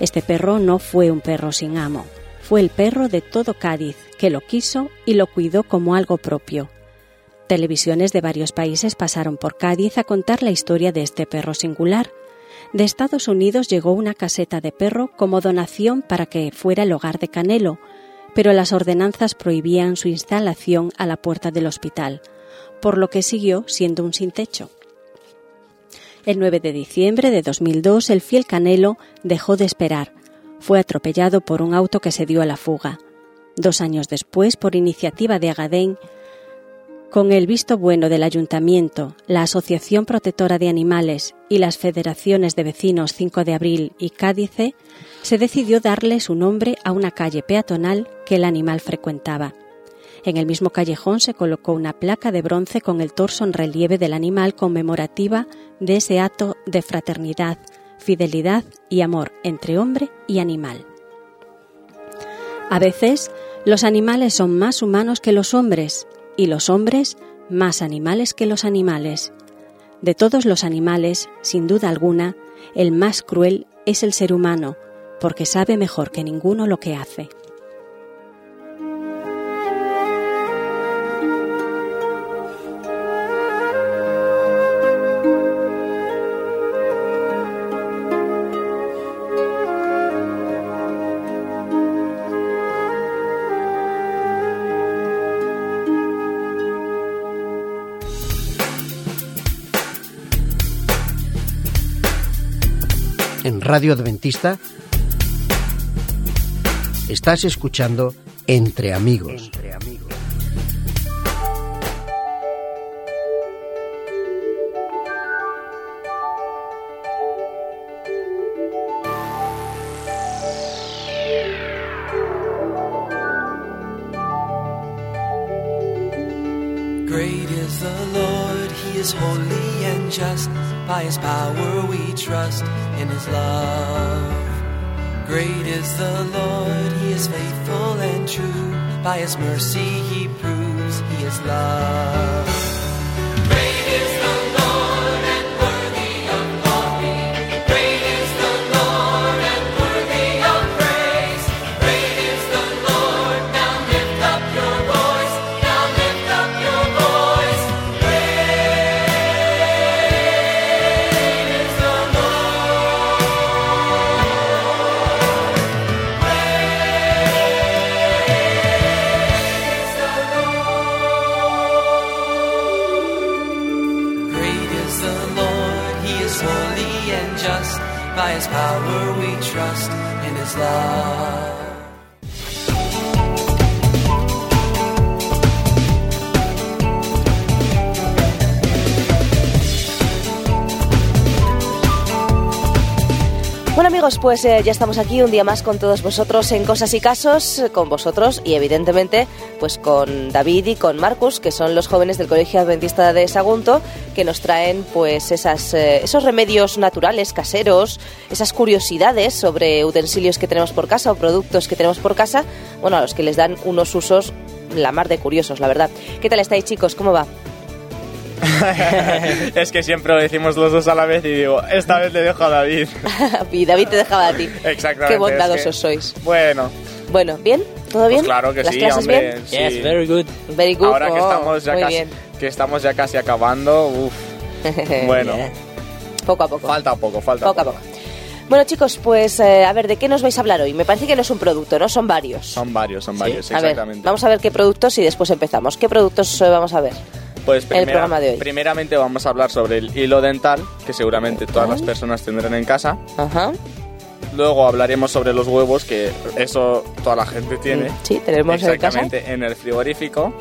Este perro no fue un perro sin amo, fue el perro de todo Cádiz, que lo quiso y lo cuidó como algo propio. Televisiones de varios países pasaron por Cádiz a contar la historia de este perro singular. De Estados Unidos llegó una caseta de perro como donación para que fuera el hogar de Canelo, pero las ordenanzas prohibían su instalación a la puerta del hospital, por lo que siguió siendo un sin techo. El 9 de diciembre de 2002 el fiel Canelo dejó de esperar. Fue atropellado por un auto que se dio a la fuga. Dos años después, por iniciativa de Agadén, con el visto bueno del Ayuntamiento, la Asociación Protectora de Animales y las Federaciones de Vecinos 5 de Abril y Cádice, se decidió darle su nombre a una calle peatonal que el animal frecuentaba. En el mismo callejón se colocó una placa de bronce con el torso en relieve del animal conmemorativa de ese acto de fraternidad, fidelidad y amor entre hombre y animal. A veces, los animales son más humanos que los hombres y los hombres más animales que los animales. De todos los animales, sin duda alguna, el más cruel es el ser humano, porque sabe mejor que ninguno lo que hace. Radio Adventista, estás escuchando Entre Amigos. Entre Amigos. Great is the Lord, He is holy and just. By his power we trust in his love. Great is the Lord, he is faithful and true. By his mercy he proves he is love. Bueno amigos, pues eh, ya estamos aquí un día más con todos vosotros en Cosas y Casos, eh, con vosotros y evidentemente pues con David y con Marcus, que son los jóvenes del Colegio Adventista de Sagunto, que nos traen pues esas, eh, esos remedios naturales, caseros, esas curiosidades sobre utensilios que tenemos por casa o productos que tenemos por casa, bueno, a los que les dan unos usos la mar de curiosos, la verdad. ¿Qué tal estáis chicos? ¿Cómo va? es que siempre lo decimos los dos a la vez y digo, esta vez le dejo a David. y David te dejaba a ti. Exactamente. Qué es bondadosos que- sois. Bueno, Bueno, ¿bien? ¿Todo pues bien? claro que ¿Las sí, clases hombre. bien? sí. Yes, very good. Very good. Ahora que Oh, estamos ya muy casi, bien. que estamos ya casi acabando, uff, bueno, Yeah. Poco a poco. falta poco, falta Poco a poco. Bueno, chicos, pues eh, a ver, ¿de qué nos vais a hablar hoy? Me parece que no es un producto, ¿no? Son varios. Son varios, son varios, a ver, exactamente. vamos a ver qué productos y después empezamos. ¿Qué productos eh, vamos a ver? Pues el primera- programa de hoy. primeramente vamos a hablar sobre el hilo dental, que seguramente todas las personas tendrán en casa. Ajá. Luego hablaremos sobre los huevos, que eso toda la gente tiene. Sí, tenemos en casa. Exactamente, en el frigorífico.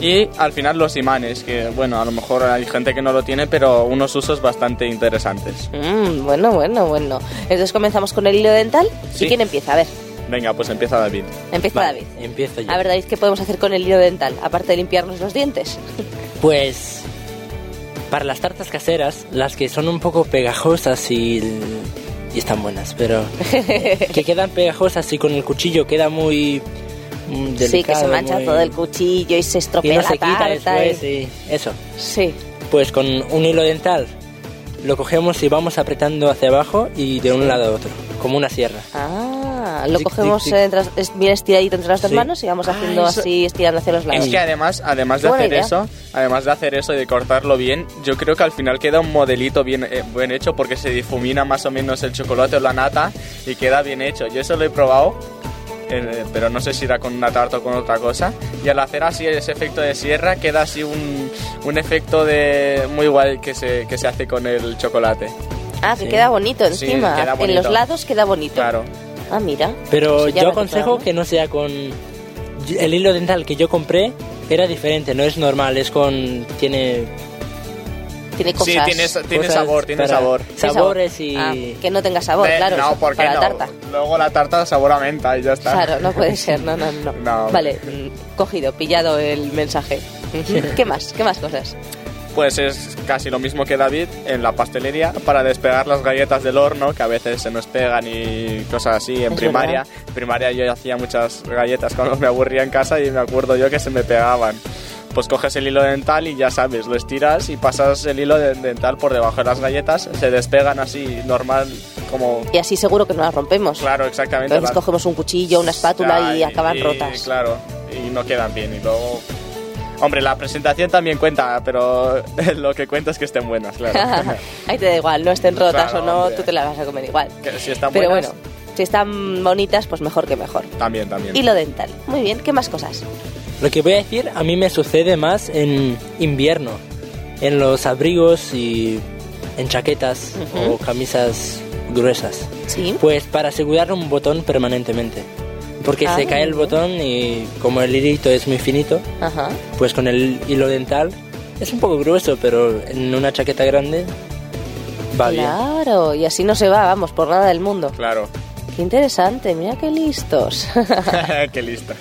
Y al final los imanes, que bueno, a lo mejor hay gente que no lo tiene, pero unos usos bastante interesantes. Mm, bueno, bueno, bueno. Entonces comenzamos con el hilo dental. Sí. ¿Y quién empieza? A ver, Venga, pues empieza David. empieza Vale, David. empiezo yo. A ver, David, ¿qué podemos hacer con el hilo dental? Aparte de limpiarnos los dientes. Pues para las tartas caseras, las que son un poco pegajosas y, y están buenas, pero que quedan pegajosas y con el cuchillo queda muy delicado. sí, que se mancha muy- todo el cuchillo y se y estropea no la se quita tarta. después y- y eso. Sí. Pues con un hilo dental lo cogemos y vamos apretando hacia abajo y de un lado a otro, como una sierra. Ah, lo Tic, cogemos tic, tic. eh, entre las- es bien estiradito entre las dos Sí. manos y vamos Ah, haciendo eso- así, estirando hacia los lados. Es que además, además de hacer idea. eso, además de hacer eso y de cortarlo bien, yo creo que al final queda un modelito bien, eh, bien hecho porque se difumina más o menos el chocolate o la nata y queda bien hecho. Yo eso lo he probado, eh, pero no sé si era con una tarta o con otra cosa. Y al hacer así ese efecto de sierra queda así un, un efecto de muy guay que se, que se hace con el chocolate. Ah, que Sí. queda bonito Sí, encima. queda En bonito. los lados queda bonito. Claro. Ah, mira. Pero ya yo aconsejo que no sea con... El hilo dental que yo compré era diferente, no es normal, es con... tiene... Tiene cosas. Sí, tiene, tiene cosas sabor, tiene sabor. Sí, sabor. Sabores y... Ah, que no tenga sabor, Eh, claro. no, porque para no. la tarta. Luego la tarta sabor a menta y ya está. Claro, no puede ser, no, no, no. No. Vale, mm, cogido, pillado el mensaje. ¿Qué más? ¿Qué más cosas? Pues es casi lo mismo que David en la pastelería para despegar las galletas del horno, que a veces se nos pegan y cosas así. En Es primaria, en primaria yo hacía muchas galletas cuando me aburría en casa y me acuerdo yo que se me pegaban. Pues coges el hilo dental y ya sabes, lo estiras y pasas el hilo de- dental por debajo de las galletas, se despegan así normal como... Y así seguro que no las rompemos. Claro, exactamente. Entonces las- cogemos un cuchillo, una espátula y Ay, acaban y- rotas. Claro, y no quedan bien. Y luego. Hombre, la presentación también cuenta, pero lo que cuenta es que estén buenas, claro. Ahí te da igual, no estén rotas Claro, o no, hombre. tú te las vas a comer igual. Que si están Pero buenas, bueno, si están bonitas, pues mejor que mejor. también, también. Hilo dental. Muy bien, ¿qué más cosas? Lo que voy a decir a mí me sucede más en invierno, en los abrigos y en chaquetas o camisas gruesas. Sí. Pues para asegurar un botón permanentemente. Porque Ah. se cae el botón y como el hilito es muy finito, Ajá. pues con el hilo dental es un poco grueso, pero en una chaqueta grande va bien. Claro, y así no se va, vamos, por nada del mundo. Claro. Qué interesante, mira qué listos. Qué listas.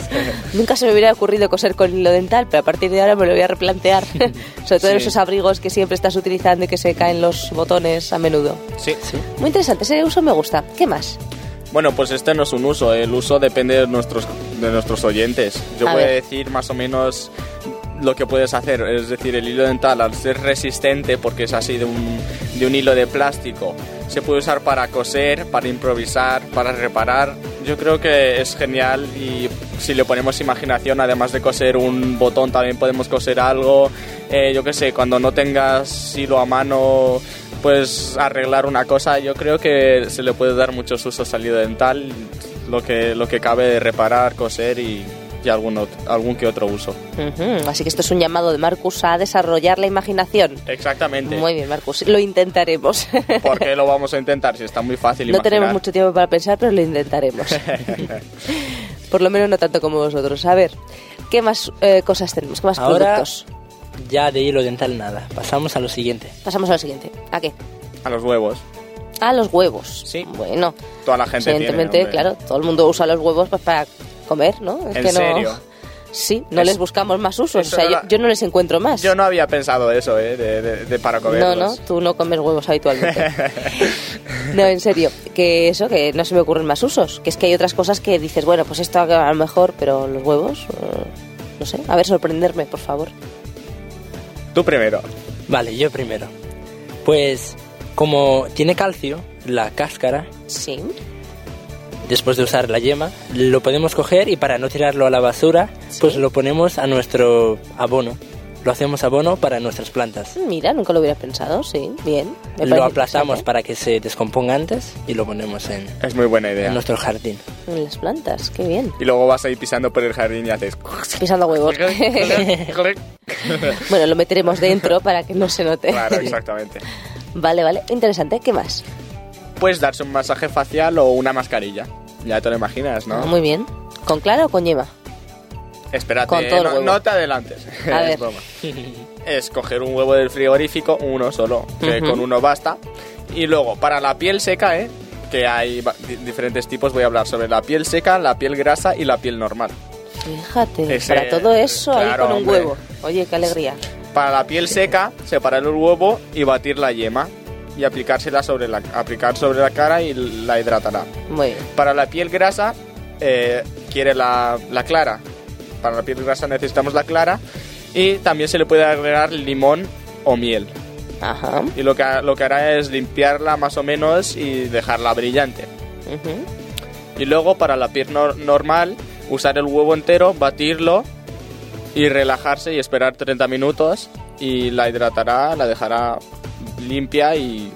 Nunca se me hubiera ocurrido coser con hilo dental, pero a partir de ahora me lo voy a replantear. Sobre todo en Sí. esos abrigos que siempre estás utilizando y que se caen los botones a menudo. sí. Muy interesante, ese uso me gusta. ¿Qué más? Bueno, pues este no es un uso, el uso depende de nuestros, de nuestros oyentes. Yo voy a decir más o menos lo que puedes hacer, es decir, el hilo dental al ser resistente, porque es así de un, de un hilo de plástico, se puede usar para coser, para improvisar, para reparar. Yo creo que es genial y si le ponemos imaginación, además de coser un botón, también podemos coser algo. Eh, yo qué sé, cuando no tengas hilo a mano, pues arreglar una cosa. Yo creo que se le puede dar muchos usos al hilo dental, lo que, lo que cabe de reparar, coser y y algún, ot- algún que otro uso. Así que esto es un llamado de Marcus a desarrollar la imaginación. Exactamente. Muy bien, Marcus. Lo intentaremos. ¿Por qué lo vamos a intentar si está muy fácil No tenemos mucho tiempo para pensar, pero lo intentaremos. Por lo menos no tanto como vosotros. A ver, ¿qué más eh, cosas tenemos? ¿Qué más Ahora productos? Ya de hilo dental nada. Pasamos a lo siguiente. Pasamos a lo siguiente. ¿A qué? A los huevos. A los huevos. Sí. Bueno, Toda la gente evidentemente, claro, todo el mundo usa los huevos pues, para comer, ¿no? Es ¿En que no... serio? Sí, no Es- les buscamos más usos. O sea, no yo, la- yo no les encuentro más. Yo no había pensado eso, ¿eh? De, de- de para No, comerlos. no, tú no comes huevos habitualmente. no, en serio, que eso, que no se me ocurren más usos. Que es que hay otras cosas que dices, bueno, pues esto a lo mejor, pero los huevos, eh, no sé. A ver, sorprenderme, por favor. Tú primero. Vale, yo primero. Pues como tiene calcio, la cáscara, Sí. después de usar la yema, lo podemos coger y para no tirarlo a la basura, pues lo ponemos a nuestro abono. Lo hacemos abono para nuestras plantas. Mira, nunca lo hubiera pensado, sí, bien. me Lo interesante. para que se descomponga antes y lo ponemos en, Es muy buena idea. en nuestro jardín. En las plantas, qué bien. Y luego vas ahí pisando por el jardín y haces... Pisando huevos. bueno, lo meteremos dentro para que no se note. claro, exactamente. Vale, vale. Interesante. ¿Qué más? Puedes darse un masaje facial o una mascarilla. Ya te lo imaginas, ¿no? Muy bien. ¿Con clara o con yema? Espérate, Con todo el no, huevo. no te adelantes. A Es ver. broma. Es coger un huevo del frigorífico, uno solo, que con uno basta. Y luego, para la piel seca, ¿eh? Que hay diferentes tipos, voy a hablar sobre la piel seca, la piel grasa y la piel normal. Fíjate, Ese- para todo eso ahí claro, con un hombre. huevo. Oye, qué alegría. Para la piel seca, separar el huevo y batir la yema. Y aplicársela sobre la, aplicar sobre la cara y la hidratará. Muy bien. Para la piel grasa, eh, quiere la, la clara. Para la piel grasa necesitamos la clara. Y también se le puede agregar limón o miel. Ajá. Y lo que, lo que hará es limpiarla más o menos y dejarla brillante. Ujú. Y luego para la piel nor- normal, usar el huevo entero, batirlo y relajarse y esperar 30 minutos. Y la hidratará, la dejará limpia y,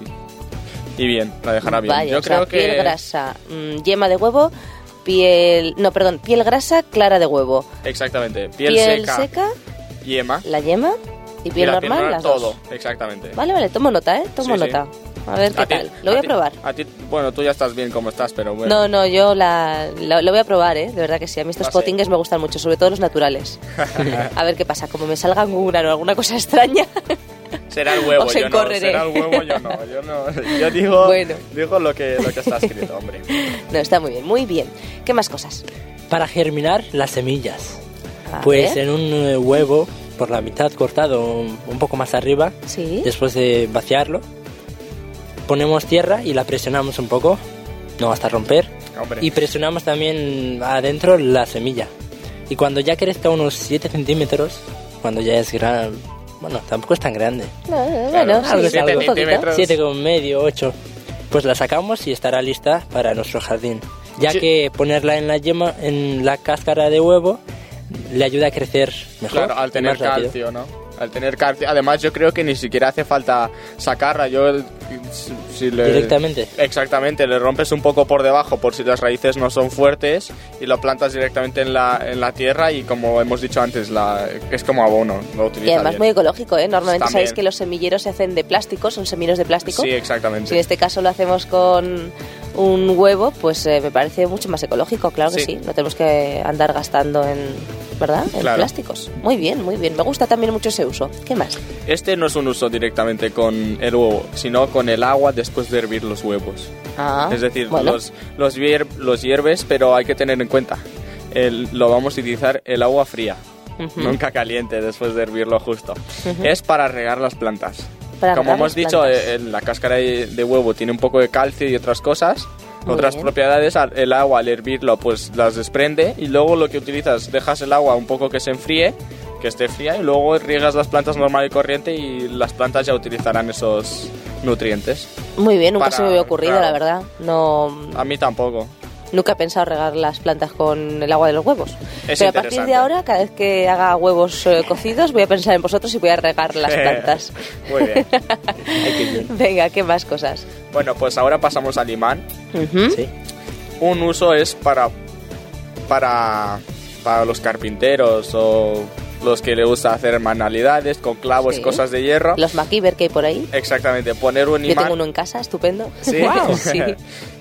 y bien, la dejará bien. Vaya, Yo o sea, creo que... piel grasa, mm, yema de huevo, piel... No, perdón, piel grasa, clara de huevo. Exactamente. Piel, seca, yema. la yema y y piel la normal, las todo, dos. exactamente. Vale, vale, tomo nota, ¿eh? Tomo Sí, sí. nota. A ver qué A ti- tal. Lo voy a ti- probar. A ti, bueno, tú ya estás bien como estás, pero bueno. No, no, yo la, lo, lo voy a probar, ¿eh? De verdad que sí. A mí estos sé. potingues me gustan mucho, sobre todo los naturales. a ver qué pasa. Como me salgan una o alguna cosa extraña, Será el huevo, Os yo no. Será el huevo, yo no. Yo, no. yo digo, Bueno. digo lo, que, lo que está escrito, hombre. no, está muy bien, muy bien. ¿Qué más cosas? Para germinar las semillas. A Pues ver. en un eh, huevo, por la mitad cortado un, un poco más arriba, Sí. después de vaciarlo, ponemos tierra y la presionamos un poco, no hasta romper, Hombre. y presionamos también adentro la semilla. Y cuando ya crezca unos 7 centímetros, cuando ya es gran, bueno, tampoco es tan grande, No, no, Claro, bueno, sí, algo es algo. 7 con medio, 8, pues la sacamos y estará lista para nuestro jardín. Ya Sí. que ponerla en la yema, en la cáscara de huevo, le ayuda a crecer mejor. Claro, al tener rápido. calcio, ¿no? Al tener calcio. Además, yo creo que ni siquiera hace falta sacarla. Yo, si- si le- Directamente. Exactamente, le rompes un poco por debajo por si las raíces no son fuertes y lo plantas directamente en la, en la tierra y como hemos dicho antes, la, es como abono. Lo Y además bien. muy ecológico, ¿eh? Normalmente También. sabéis que los semilleros se hacen de plástico, son semilleros de plástico. Sí, Si en exactamente. este caso lo hacemos con un huevo, pues eh, me parece mucho más ecológico, claro que sí. Sí. No tenemos que andar gastando en, ¿verdad? En Claro. plásticos. Muy bien, muy bien. Me gusta también mucho ese uso. ¿Qué más? Este no es un uso directamente con el huevo, sino con el agua después de hervir los huevos. Ah, es decir, bueno. los, los, hier- los hierves, pero hay que tener en cuenta, el- lo vamos a utilizar el agua fría, Ujú. nunca caliente después de hervirlo justo. Es para regar las plantas. Para Como hemos dicho, plantas. eh, la cáscara de, de huevo tiene un poco de calcio y otras cosas. Muy otras bien. propiedades, el agua al hervirlo pues las desprende y luego lo que utilizas, dejas el agua un poco que se enfríe, que esté fría y luego riegas las plantas normal y corriente y las plantas ya utilizarán esos nutrientes. Muy bien, nunca para- se me había ocurrido, claro. la verdad. No, A mí tampoco. nunca he pensado regar las plantas con el agua de los huevos. Es Pero a partir de ahora, cada vez que haga huevos eh, cocidos, voy a pensar en vosotros y voy a regar las plantas. Muy bien. Venga, ¿qué más cosas? Bueno, pues ahora pasamos al imán. Sí. Un uso es para para para los carpinteros o los que le gusta hacer manualidades con clavos Sí. y cosas de hierro. Los MacGyver que hay por ahí. Exactamente, poner un Yo imán. tengo uno en casa, estupendo. Sí. Guau, sí.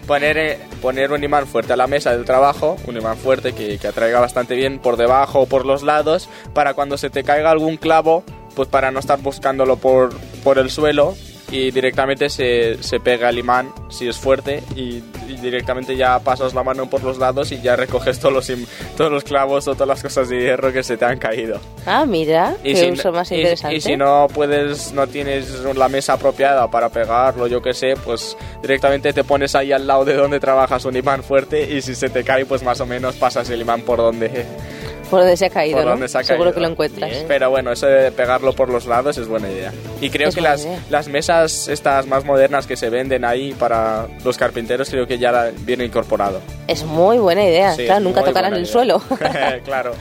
poner, eh, poner un imán fuerte a la mesa del trabajo, un imán fuerte que, que atraiga bastante bien por debajo o por los lados, para cuando se te caiga algún clavo, pues para no estar buscándolo por, por el suelo y directamente se, se pega el imán si es fuerte y, y directamente ya pasas la mano por los lados y ya recoges todos los, todos los clavos o todas las cosas de hierro que se te han caído. Ah, mira, Y qué si, uso más y- interesante. y si no puedes, no tienes la mesa apropiada para pegarlo, yo que sé, pues directamente te pones ahí al lado de donde trabajas un imán fuerte y si se te cae, pues más o menos pasas el imán por donde, Por donde se ha caído, por ¿no? donde se ha Seguro caído. que lo encuentras. Pero bueno, eso de pegarlo por los lados es buena idea. Y creo Es que las, idea. las mesas estas más modernas que se venden ahí para los carpinteros, creo que ya la- viene incorporado. Es muy buena idea. Sí, claro, nunca tocarán el idea. suelo. claro.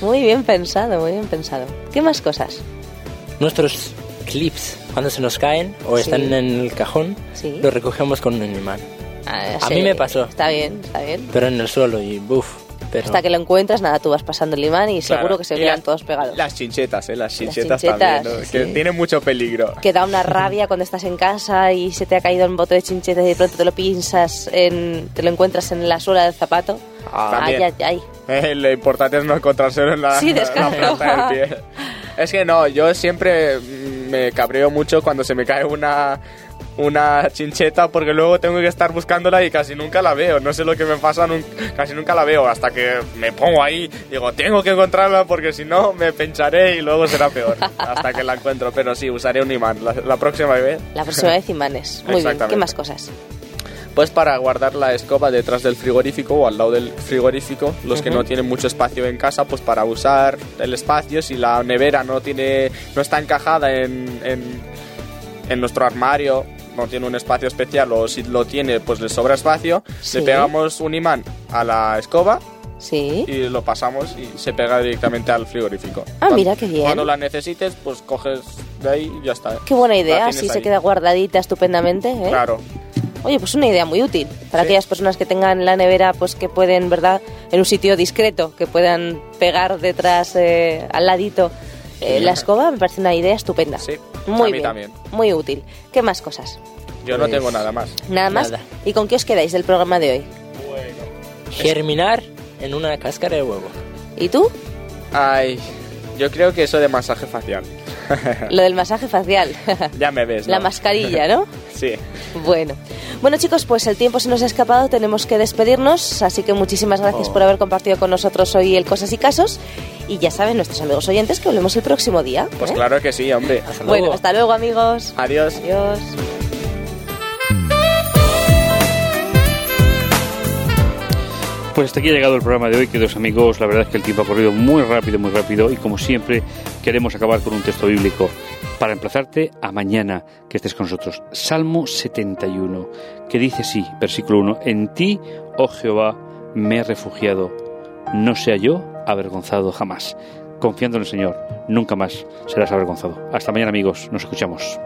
muy bien pensado, muy bien pensado. ¿Qué más cosas? Nuestros clips, cuando se nos caen o Sí. están en el cajón, Sí. los recogemos con un imán. Ah, A sí, mí me pasó. Está bien, está bien. Pero en el suelo y buf. Pero Hasta que lo encuentras, nada, tú vas pasando el imán y Claro. seguro que se quedan las- todos pegados. Las chinchetas, ¿eh? Las chinchetas, chinchetas, también, ¿no? sí. Que tienen mucho peligro. Que da una rabia cuando estás en casa y se te ha caído un bote de chinchetas y de pronto te lo pinzas, en, te lo encuentras en la suela del zapato. Ah, ay, ay, ay. Eh, lo importante es no encontrárselo en la, Sí, la planta del pie. Es que no, yo siempre me cabreo mucho cuando se me cae una, una chincheta porque luego tengo que estar buscándola y casi nunca la veo. No sé lo que me pasa, nun- casi nunca la veo hasta que me pongo ahí. Digo, tengo que encontrarla porque si no me pincharé y luego será peor. hasta que la encuentro. Pero sí, usaré un imán la, la próxima vez. La próxima vez imanes. Muy bien. ¿Qué más cosas? Pues para guardar la escoba detrás del frigorífico o al lado del frigorífico, los que no tienen mucho espacio en casa, pues para usar el espacio, si la nevera no tiene, no está encajada en, en, en nuestro armario, no tiene un espacio especial o si lo tiene, pues le sobra espacio, Sí. le pegamos un imán a la escoba Sí. y lo pasamos y se pega directamente al frigorífico. Ah, mira qué bien. Cuando la necesites, pues coges de ahí y ya está. Qué buena idea, así se ahí. queda guardadita estupendamente. ¿eh? Claro. Oye, pues una idea muy útil para Sí. aquellas personas que tengan la nevera, pues que pueden, ¿verdad? En un sitio discreto, que puedan pegar detrás, eh, al ladito, eh, la escoba, me parece una idea estupenda. Sí, Muy a mí bien, también. muy útil. ¿Qué más cosas? Yo no Pues- tengo nada más. ¿Nada más? Nada. ¿Y con qué os quedáis del programa de hoy? germinar en una cáscara de huevo. ¿Y tú? Ay, yo creo que eso de masaje facial. Lo del masaje facial. Ya me ves. la ¿no? mascarilla, ¿no? Sí. Bueno. Bueno, chicos, pues el tiempo se nos ha escapado, tenemos que despedirnos, así que muchísimas gracias Oh. por haber compartido con nosotros hoy el Cosas y Casos. Y ya saben, nuestros amigos oyentes, que volvemos el próximo día. Pues ¿eh? claro que sí, hombre. Hasta Bueno, luego. hasta luego, amigos. Adiós. Adiós. Pues hasta aquí ha llegado el programa de hoy, queridos amigos. La verdad es que el tiempo ha corrido muy rápido, muy rápido. Y como siempre, queremos acabar con un texto bíblico para emplazarte a mañana que estés con nosotros. Salmo 71, que dice así, versículo 1: En ti, oh Jehová, me he refugiado. No sea yo avergonzado jamás. Confiando en el Señor, nunca más serás avergonzado. Hasta mañana, amigos. Nos escuchamos.